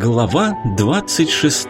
Глава 26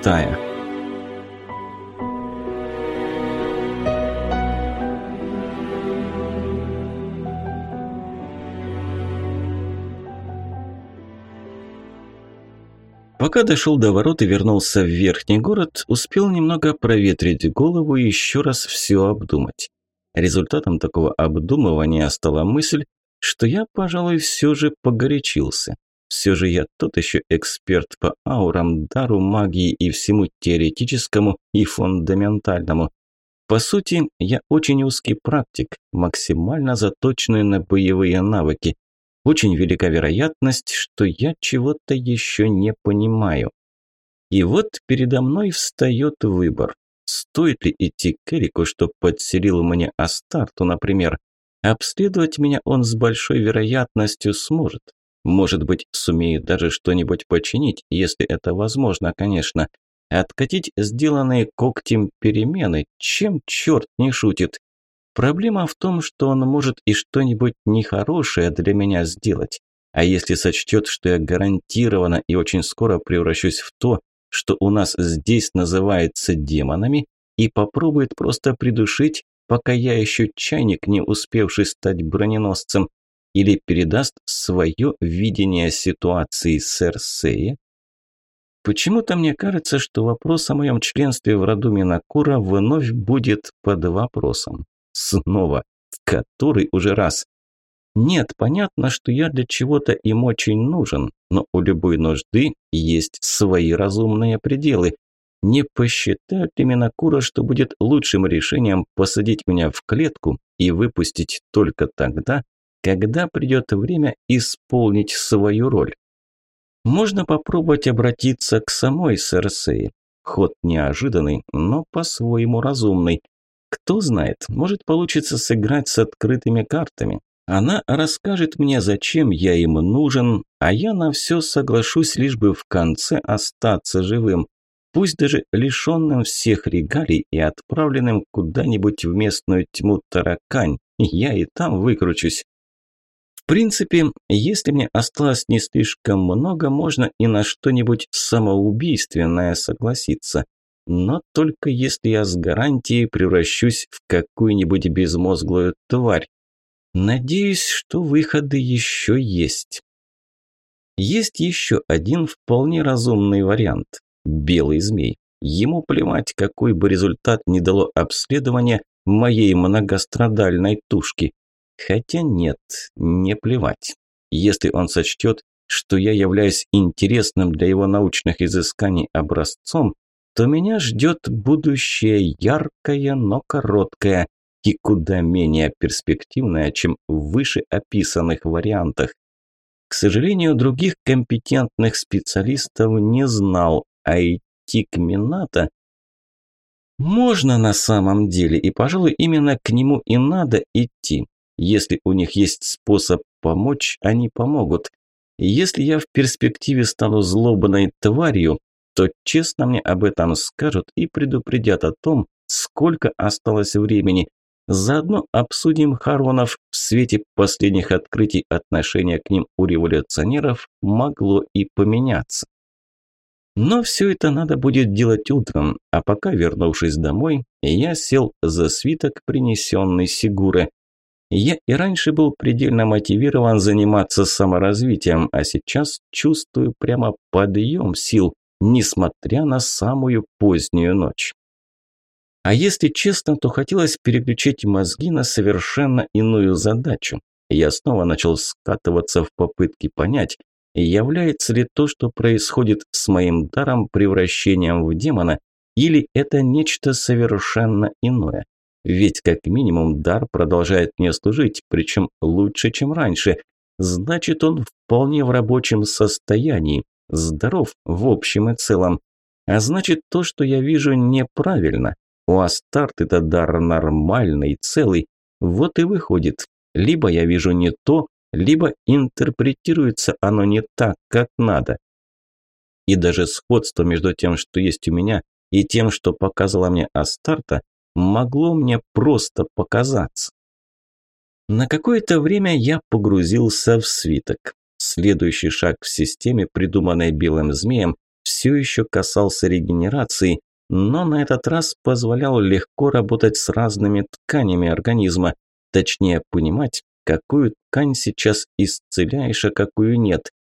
Пока дошел до ворот и вернулся в верхний город, успел немного проветрить голову и еще раз все обдумать. Результатом такого обдумывания стала мысль, что я, пожалуй, все же погорячился. Все же я тот еще эксперт по аурам, дару магии и всему теоретическому и фундаментальному. По сути, я очень узкий практик, максимально заточенный на боевые навыки. Очень велика вероятность, что я чего-то еще не понимаю. И вот передо мной встает выбор. Стоит ли идти к Эрику, что подселил мне Астарту, например? Обследовать меня он с большой вероятностью сможет. Может быть, сумеет даже что-нибудь починить, если это возможно, конечно. Откатить сделанные когтем перемены, чем черт не шутит. Проблема в том, что он может и что-нибудь нехорошее для меня сделать. А если сочтет, что я гарантированно и очень скоро превращусь в то, что у нас здесь называется демонами, и попробует просто придушить, пока я еще чайник, не успевший стать броненосцем, или передаст свое видение ситуации Серсея? Почему-то мне кажется, что вопрос о моем членстве в роду Минакура вновь будет под вопросом. Снова. В который уже раз. Нет, понятно, что я для чего-то им очень нужен, но у любой нужды есть свои разумные пределы. Не посчитают ли Минакура, что будет лучшим решением посадить меня в клетку и выпустить только тогда, когда придет время исполнить свою роль. Можно попробовать обратиться к самой Серсеи. Ход неожиданный, но по-своему разумный. Кто знает, может получится сыграть с открытыми картами. Она расскажет мне, зачем я им нужен, а я на все соглашусь, лишь бы в конце остаться живым. Пусть даже лишенным всех регалий и отправленным куда-нибудь в местную тьму таракань, я и там выкручусь принципе, если мне осталось не слишком много, можно и на что-нибудь самоубийственное согласиться. Но только если я с гарантией превращусь в какую-нибудь безмозглую тварь. Надеюсь, что выходы еще есть. Есть еще один вполне разумный вариант – белый змей. Ему плевать, какой бы результат ни дало обследование моей многострадальной тушки. Хотя нет, не плевать. Если он сочтет, что я являюсь интересным для его научных изысканий образцом, то меня ждет будущее яркое, но короткое и куда менее перспективное, чем в вышеописанных вариантах. К сожалению, других компетентных специалистов не знал, а идти к Минато можно на самом деле, и, пожалуй, именно к нему и надо идти. Если у них есть способ помочь, они помогут. если я в перспективе стану злобной тварью, то честно мне об этом скажут и предупредят о том, сколько осталось времени. Заодно обсудим Харонов в свете последних открытий отношения к ним у революционеров могло и поменяться. Но все это надо будет делать утром, а пока, вернувшись домой, я сел за свиток, принесенный Сигуре. Я и раньше был предельно мотивирован заниматься саморазвитием, а сейчас чувствую прямо подъем сил, несмотря на самую позднюю ночь. А если честно, то хотелось переключить мозги на совершенно иную задачу. Я снова начал скатываться в попытке понять, является ли то, что происходит с моим даром превращением в демона, или это нечто совершенно иное. Ведь как минимум дар продолжает мне служить, причем лучше, чем раньше. Значит, он вполне в рабочем состоянии, здоров в общем и целом. А значит, то, что я вижу, неправильно. У Астарт это дар нормальный, целый. Вот и выходит, либо я вижу не то, либо интерпретируется оно не так, как надо. И даже сходство между тем, что есть у меня, и тем, что показала мне Астарта, могло мне просто показаться. На какое-то время я погрузился в свиток. Следующий шаг в системе, придуманной белым змеем, все еще касался регенерации, но на этот раз позволял легко работать с разными тканями организма, точнее понимать, какую ткань сейчас исцеляешь, а какую нет.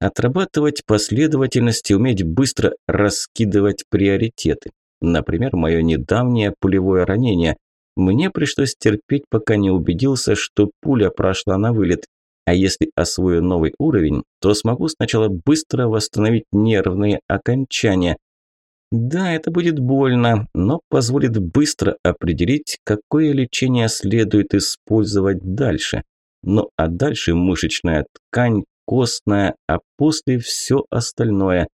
Отрабатывать последовательность и уметь быстро раскидывать приоритеты. Например, мое недавнее пулевое ранение. Мне пришлось терпеть, пока не убедился, что пуля прошла на вылет. А если освою новый уровень, то смогу сначала быстро восстановить нервные окончания. Да, это будет больно, но позволит быстро определить, какое лечение следует использовать дальше. Ну а дальше мышечная ткань, костная, а после все остальное.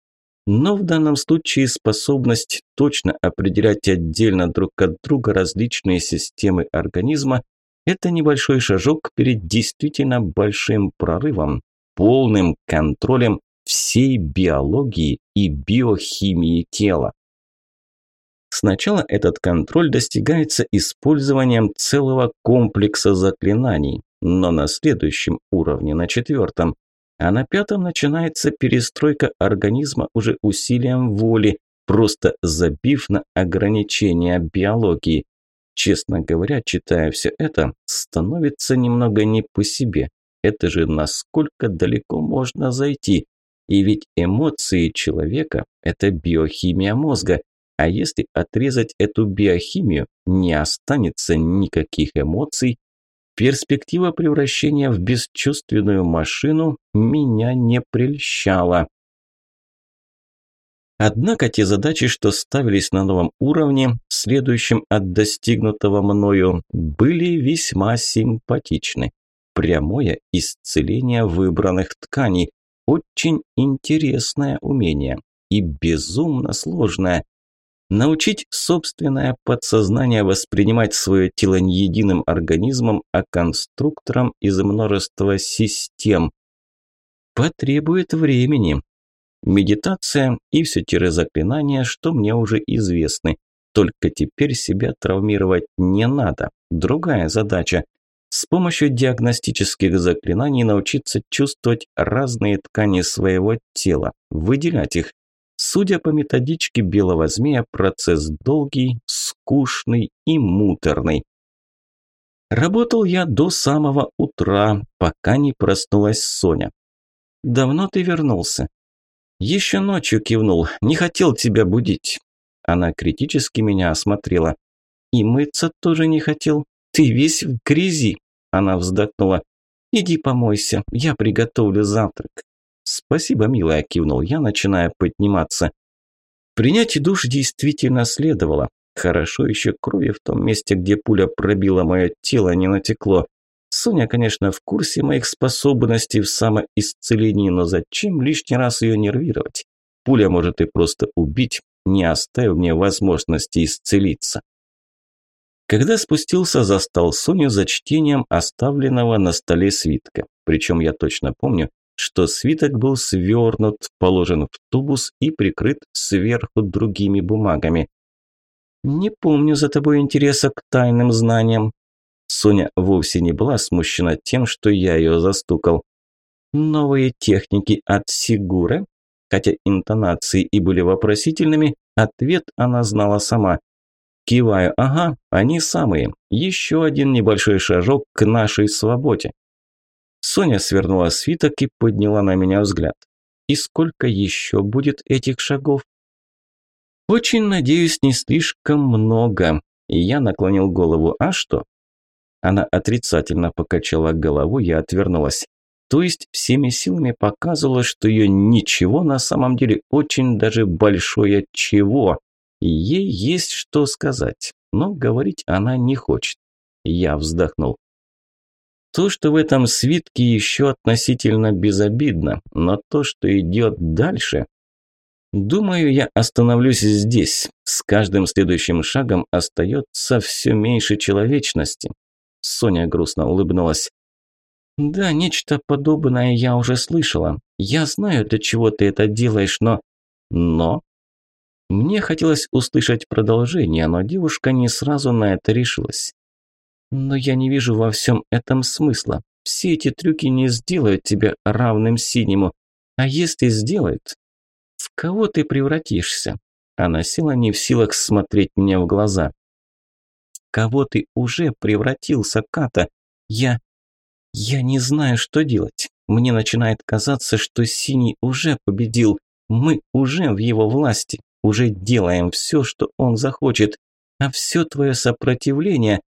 Но в данном случае способность точно определять отдельно друг от друга различные системы организма – это небольшой шажок перед действительно большим прорывом, полным контролем всей биологии и биохимии тела. Сначала этот контроль достигается использованием целого комплекса заклинаний, но на следующем уровне, на четвертом, а на пятом начинается перестройка организма уже усилием воли, просто забив на ограничения биологии. Честно говоря, читая все это, становится немного не по себе. Это же насколько далеко можно зайти. И ведь эмоции человека – это биохимия мозга. А если отрезать эту биохимию, не останется никаких эмоций. Перспектива превращения в бесчувственную машину меня не прельщала. Однако те задачи, что ставились на новом уровне, следующем от достигнутого мною, были весьма симпатичны. Прямое исцеление выбранных тканей, очень интересное умение и безумно сложное. Научить собственное подсознание воспринимать свое тело не единым организмом, а конструктором из множества систем. Потребует времени. Медитация и все те заклинания, что мне уже известны. Только теперь себя травмировать не надо. Другая задача с помощью диагностических заклинаний научиться чувствовать разные ткани своего тела, выделять их. Судя по методичке белого змея, процесс долгий, скучный и муторный. Работал я до самого утра, пока не проснулась Соня. «Давно ты вернулся?» «Еще ночью кивнул, не хотел тебя будить». Она критически меня осмотрела. «И мыться тоже не хотел? Ты весь в грязи!» Она вздохнула. «Иди помойся, я приготовлю завтрак». «Спасибо, милая», – кивнул я, начиная подниматься. Принять душ действительно следовало. Хорошо еще крови в том месте, где пуля пробила мое тело, не натекло. Соня, конечно, в курсе моих способностей в самоисцелении, но зачем лишний раз ее нервировать? Пуля может и просто убить, не оставив мне возможности исцелиться. Когда спустился, застал Соню за чтением оставленного на столе свитка. Причем я точно помню, что свиток был свернут, положен в тубус и прикрыт сверху другими бумагами. «Не помню за тобой интереса к тайным знаниям». Соня вовсе не была смущена тем, что я ее застукал. «Новые техники от Сигуры?» Хотя интонации и были вопросительными, ответ она знала сама – Киваю, ага, они самые. Еще один небольшой шажок к нашей свободе. Соня свернула свиток и подняла на меня взгляд. И сколько еще будет этих шагов? Очень надеюсь, не слишком много. И я наклонил голову. А что? Она отрицательно покачала головой и отвернулась. То есть всеми силами показывала, что ее ничего на самом деле очень даже большое чего. Ей есть что сказать, но говорить она не хочет. Я вздохнул. То, что в этом свитке еще относительно безобидно, но то, что идет дальше... Думаю, я остановлюсь здесь. С каждым следующим шагом остается все меньше человечности. Соня грустно улыбнулась. Да, нечто подобное я уже слышала. Я знаю, для чего ты это делаешь, но... Но? Мне хотелось услышать продолжение, но девушка не сразу на это решилась. Но я не вижу во всем этом смысла. Все эти трюки не сделают тебя равным синему. А если сделают? В кого ты превратишься? Она села не в силах смотреть мне в глаза. В кого ты уже превратился, Ката? Я... Я не знаю, что делать. Мне начинает казаться, что Синий уже победил. Мы уже в его власти, уже делаем все, что он захочет. А все твое сопротивление...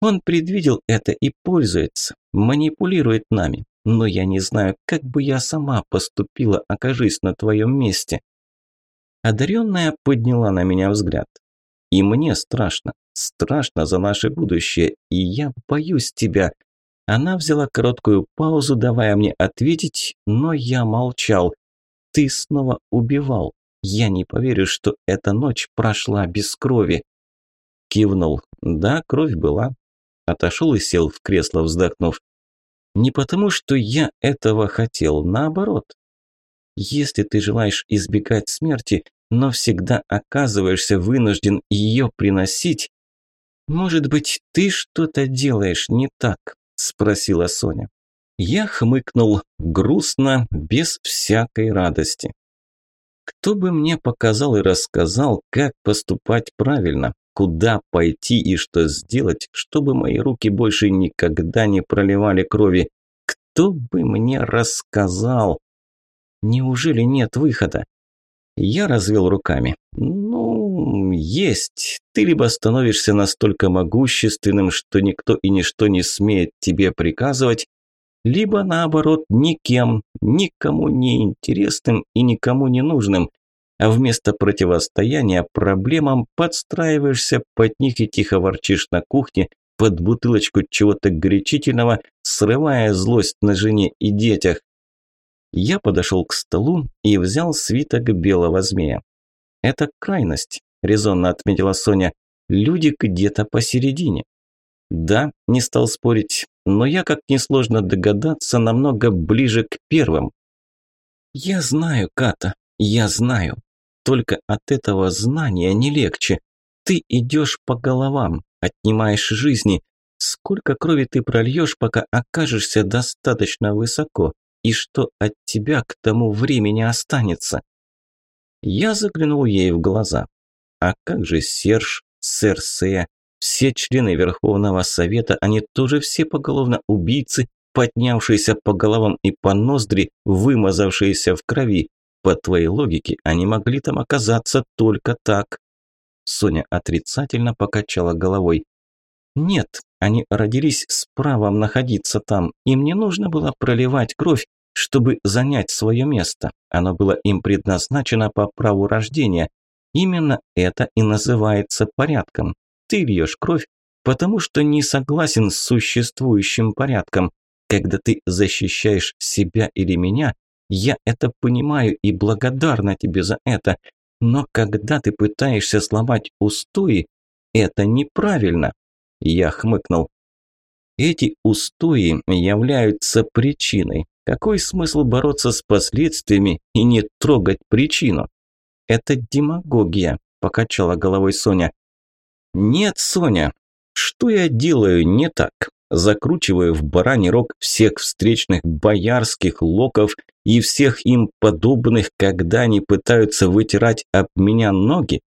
Он предвидел это и пользуется, манипулирует нами. Но я не знаю, как бы я сама поступила, окажись на твоем месте. Одаренная подняла на меня взгляд. И мне страшно, страшно за наше будущее, и я боюсь тебя. Она взяла короткую паузу, давая мне ответить, но я молчал. Ты снова убивал. Я не поверю, что эта ночь прошла без крови. Кивнул. Да, кровь была. Отошел и сел в кресло, вздохнув. Не потому, что я этого хотел, наоборот. Если ты желаешь избегать смерти, но всегда оказываешься вынужден ее приносить, может быть, ты что-то делаешь не так, спросила Соня. Я хмыкнул грустно, без всякой радости. Кто бы мне показал и рассказал, как поступать правильно, куда пойти и что сделать, чтобы мои руки больше никогда не проливали крови? Кто бы мне рассказал? Неужели нет выхода? Я развел руками. Ну, есть. Ты либо становишься настолько могущественным, что никто и ничто не смеет тебе приказывать, либо наоборот никем, никому не интересным и никому не нужным, а вместо противостояния проблемам подстраиваешься под них и тихо ворчишь на кухне под бутылочку чего-то горячительного, срывая злость на жене и детях. Я подошел к столу и взял свиток белого змея. «Это крайность», – резонно отметила Соня. «Люди где-то посередине». «Да», – не стал спорить, но я, как несложно догадаться, намного ближе к первым. «Я знаю, Ката, я знаю. Только от этого знания не легче. Ты идешь по головам, отнимаешь жизни. Сколько крови ты прольешь, пока окажешься достаточно высоко? И что от тебя к тому времени останется?» Я заглянул ей в глаза. «А как же Серж, Серсея, все члены Верховного Совета, они тоже все поголовно убийцы, поднявшиеся по головам и по ноздри, вымазавшиеся в крови. По твоей логике, они могли там оказаться только так. Соня отрицательно покачала головой. Нет, они родились с правом находиться там. Им не нужно было проливать кровь, чтобы занять свое место. Оно было им предназначено по праву рождения. Именно это и называется порядком. Ты льешь кровь, потому что не согласен с существующим порядком. Когда ты защищаешь себя или меня, я это понимаю и благодарна тебе за это. Но когда ты пытаешься сломать устои, это неправильно. Я хмыкнул. Эти устои являются причиной. Какой смысл бороться с последствиями и не трогать причину? Это демагогия, покачала головой Соня. «Нет, Соня, что я делаю не так? Закручиваю в бараний рог всех встречных боярских локов и всех им подобных, когда они пытаются вытирать об меня ноги?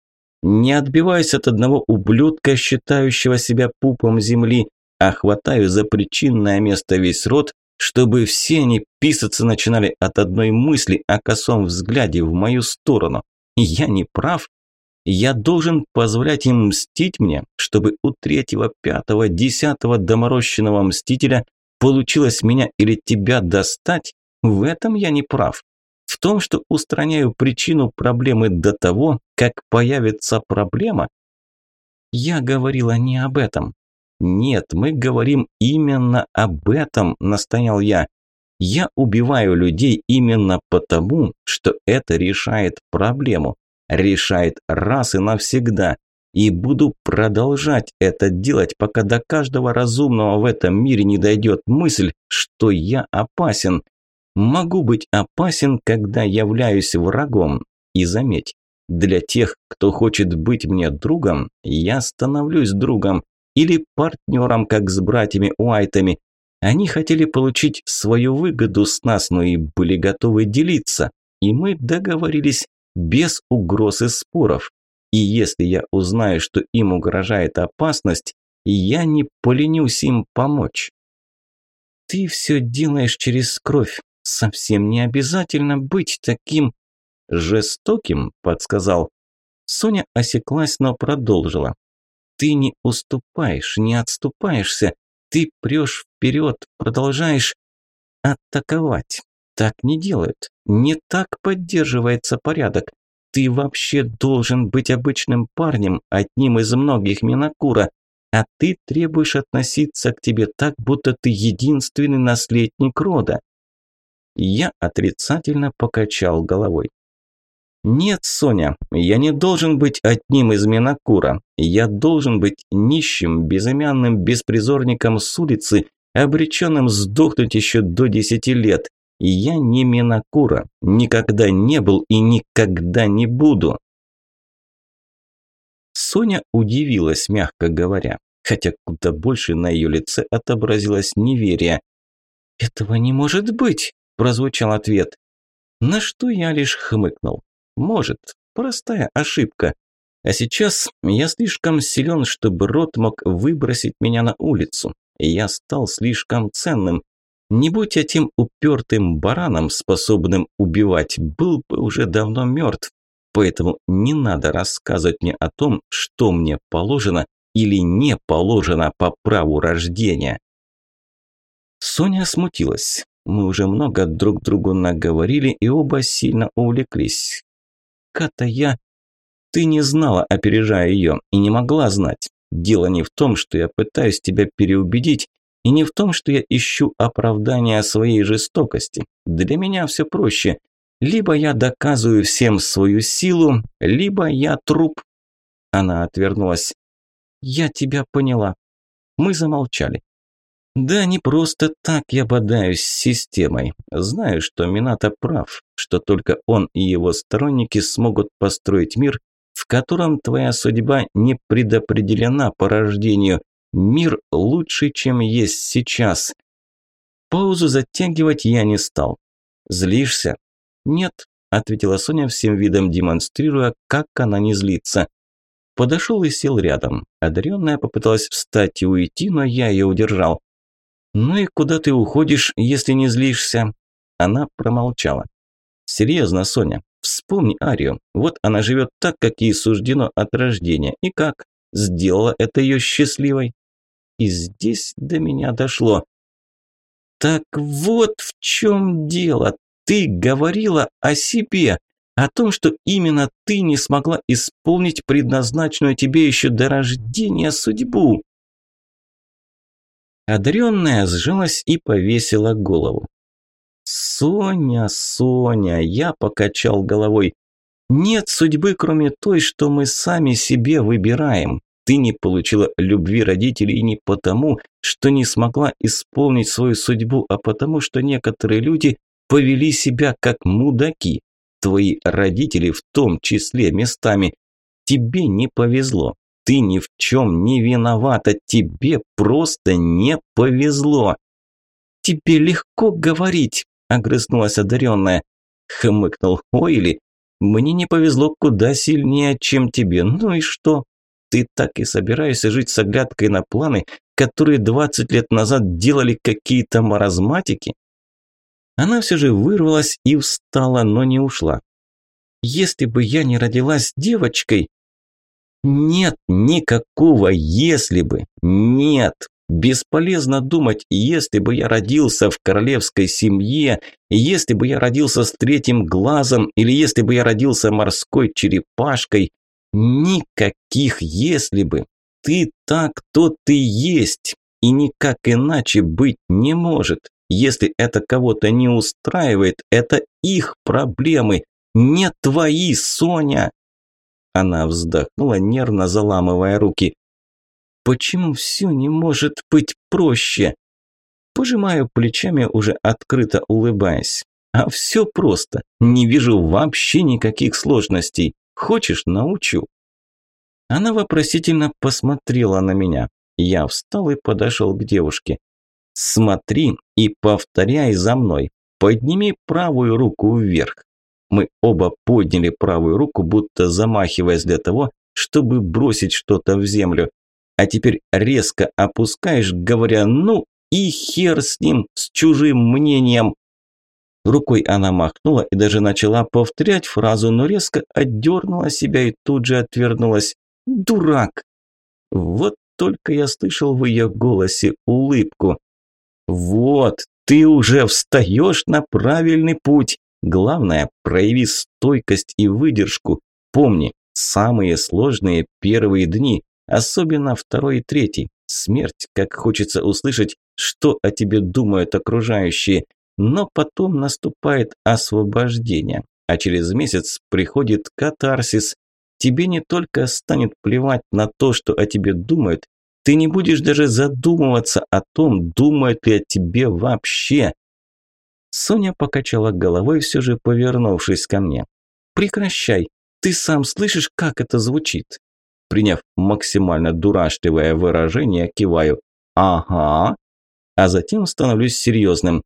Не отбиваюсь от одного ублюдка, считающего себя пупом земли, а хватаю за причинное место весь род, чтобы все они писаться начинали от одной мысли о косом взгляде в мою сторону. Я не прав, я должен позволять им мстить мне, чтобы у третьего, пятого, десятого доморощенного мстителя получилось меня или тебя достать? В этом я не прав. В том, что устраняю причину проблемы до того, как появится проблема? Я говорила не об этом. Нет, мы говорим именно об этом, настоял я. Я убиваю людей именно потому, что это решает проблему решает раз и навсегда. И буду продолжать это делать, пока до каждого разумного в этом мире не дойдет мысль, что я опасен. Могу быть опасен, когда являюсь врагом. И заметь, для тех, кто хочет быть мне другом, я становлюсь другом или партнером, как с братьями Уайтами. Они хотели получить свою выгоду с нас, но и были готовы делиться. и мы договорились без угроз и споров. И если я узнаю, что им угрожает опасность, я не поленюсь им помочь. Ты все делаешь через кровь. Совсем не обязательно быть таким жестоким, подсказал. Соня осеклась, но продолжила. Ты не уступаешь, не отступаешься. Ты прешь вперед, продолжаешь атаковать. Так не делают. Не так поддерживается порядок. Ты вообще должен быть обычным парнем, одним из многих Минакура, а ты требуешь относиться к тебе так, будто ты единственный наследник рода. Я отрицательно покачал головой. «Нет, Соня, я не должен быть одним из Минакура. Я должен быть нищим, безымянным беспризорником с улицы, обреченным сдохнуть еще до десяти лет. Я не Минакура, никогда не был и никогда не буду». Соня удивилась, мягко говоря, хотя куда больше на ее лице отобразилось неверие. «Этого не может быть!» – прозвучал ответ. На что я лишь хмыкнул. Может, простая ошибка. А сейчас я слишком силен, чтобы рот мог выбросить меня на улицу. Я стал слишком ценным. Не будь я тем упертым бараном, способным убивать, был бы уже давно мертв. Поэтому не надо рассказывать мне о том, что мне положено или не положено по праву рождения. Соня смутилась. Мы уже много друг другу наговорили и оба сильно увлеклись. Ката, я... Ты не знала, опережая ее, и не могла знать. Дело не в том, что я пытаюсь тебя переубедить, и не в том, что я ищу оправдания своей жестокости. Для меня все проще. Либо я доказываю всем свою силу, либо я труп. Она отвернулась. Я тебя поняла. Мы замолчали. Да, не просто так я бодаюсь с системой. Знаю, что Минато прав, что только он и его сторонники смогут построить мир, в котором твоя судьба не предопределена по рождению. Мир лучше, чем есть сейчас. Паузу затягивать я не стал. Злишься? Нет, ответила Соня всем видом демонстрируя, как она не злится. Подошел и сел рядом. Одаренная попыталась встать и уйти, но я ее удержал. «Ну и куда ты уходишь, если не злишься?» Она промолчала. «Серьезно, Соня, вспомни Арию. Вот она живет так, как ей суждено от рождения. И как? Сделала это ее счастливой?» И здесь до меня дошло. «Так вот в чем дело. Ты говорила о себе, о том, что именно ты не смогла исполнить предназначенную тебе еще до рождения судьбу». Одаренная сжалась и повесила голову. «Соня, Соня!» – я покачал головой. «Нет судьбы, кроме той, что мы сами себе выбираем. Ты не получила любви родителей не потому, что не смогла исполнить свою судьбу, а потому, что некоторые люди повели себя как мудаки. Твои родители в том числе местами. Тебе не повезло. Ты ни в чем не виновата, тебе просто не повезло. Тебе легко говорить, огрызнулась одаренная. Хмыкнул Ойли. Мне не повезло куда сильнее, чем тебе. Ну и что? Ты так и собираешься жить с оглядкой на планы, которые 20 лет назад делали какие-то маразматики? Она все же вырвалась и встала, но не ушла. Если бы я не родилась девочкой, нет никакого «если бы». Нет. Бесполезно думать, если бы я родился в королевской семье, если бы я родился с третьим глазом или если бы я родился морской черепашкой. Никаких «если бы». Ты так, кто ты есть, и никак иначе быть не может. Если это кого-то не устраивает, это их проблемы, не твои, Соня. Она вздохнула, нервно заламывая руки. «Почему все не может быть проще?» Пожимаю плечами, уже открыто улыбаясь. «А все просто. Не вижу вообще никаких сложностей. Хочешь, научу?» Она вопросительно посмотрела на меня. Я встал и подошел к девушке. «Смотри и повторяй за мной. Подними правую руку вверх. Мы оба подняли правую руку, будто замахиваясь для того, чтобы бросить что-то в землю. А теперь резко опускаешь, говоря «ну и хер с ним, с чужим мнением». Рукой она махнула и даже начала повторять фразу, но резко отдернула себя и тут же отвернулась. «Дурак!» Вот только я слышал в ее голосе улыбку. «Вот, ты уже встаешь на правильный путь. Главное, прояви стойкость и выдержку. Помни, самые сложные первые дни, особенно второй и третий. Смерть, как хочется услышать, что о тебе думают окружающие. Но потом наступает освобождение, а через месяц приходит катарсис. Тебе не только станет плевать на то, что о тебе думают, ты не будешь даже задумываться о том, думают ли о тебе вообще. Соня покачала головой, все же повернувшись ко мне. «Прекращай. Ты сам слышишь, как это звучит?» Приняв максимально дурашливое выражение, киваю. «Ага». А затем становлюсь серьезным.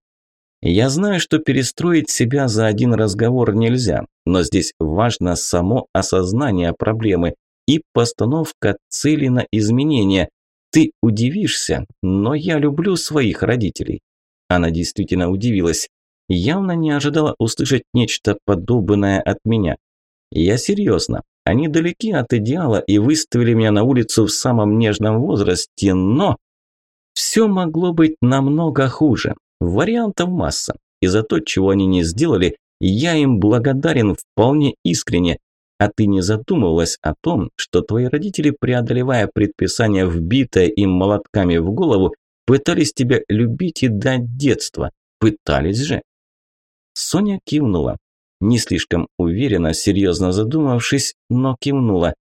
Я знаю, что перестроить себя за один разговор нельзя, но здесь важно само осознание проблемы и постановка цели на изменения. Ты удивишься, но я люблю своих родителей. Она действительно удивилась явно не ожидала услышать нечто подобное от меня. Я серьезно. Они далеки от идеала и выставили меня на улицу в самом нежном возрасте, но... Все могло быть намного хуже. Вариантов масса. И за то, чего они не сделали, я им благодарен вполне искренне. А ты не задумывалась о том, что твои родители, преодолевая предписание, вбитое им молотками в голову, пытались тебя любить и дать детство? Пытались же. Соня кивнула. Не слишком уверенно, серьезно задумавшись, но кивнула.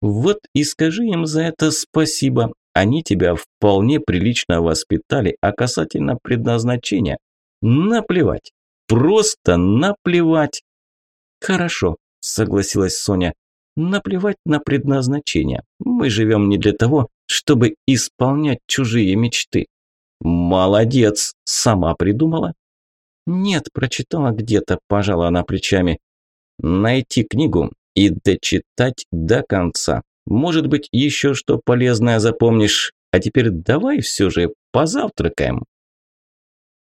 «Вот и скажи им за это спасибо. Они тебя вполне прилично воспитали, а касательно предназначения. Наплевать. Просто наплевать». «Хорошо», – согласилась Соня. «Наплевать на предназначение. Мы живем не для того, чтобы исполнять чужие мечты». «Молодец! Сама придумала?» «Нет, прочитала где-то», – пожала она плечами. «Найти книгу и дочитать до конца. Может быть, еще что полезное запомнишь. А теперь давай все же позавтракаем».